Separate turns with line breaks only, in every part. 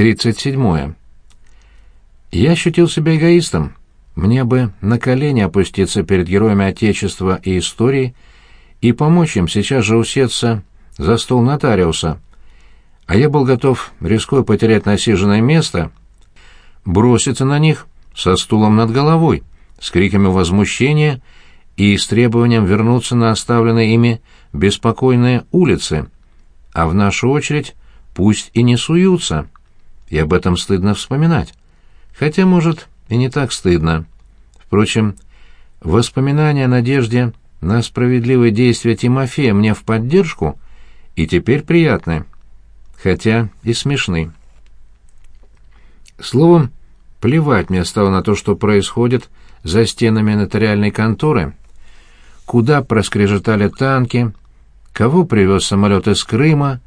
37. Я ощутил себя эгоистом. Мне бы на колени опуститься перед героями Отечества и истории и помочь им сейчас же усеться за стол нотариуса. А я был готов, рискуя потерять насиженное место, броситься на них со стулом над головой, с криками возмущения и с требованием вернуться на оставленные ими беспокойные улицы. А в нашу очередь пусть и не суются. И об этом стыдно вспоминать. Хотя, может, и не так стыдно. Впрочем, воспоминания о надежде на справедливые действия Тимофея мне в поддержку и теперь приятны, хотя и смешны. Словом, плевать мне стало на то, что происходит за стенами нотариальной конторы, куда проскрежетали танки, кого привез самолет из Крыма,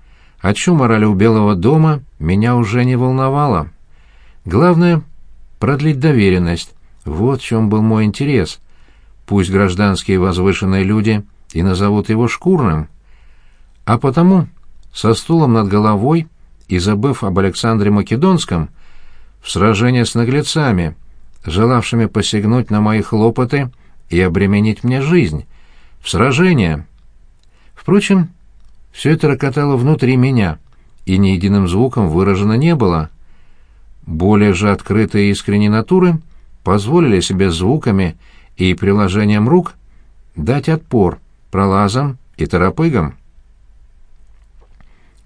о чем морали у Белого дома, меня уже не волновало. Главное — продлить доверенность. Вот в чем был мой интерес. Пусть гражданские возвышенные люди и назовут его шкурным. А потому, со стулом над головой и забыв об Александре Македонском, в сражение с наглецами, желавшими посягнуть на мои хлопоты и обременить мне жизнь, в сражение. Впрочем, все это рокотало внутри меня, и ни единым звуком выражено не было. Более же открытые и искренние натуры позволили себе звуками и приложением рук дать отпор пролазам и торопыгам.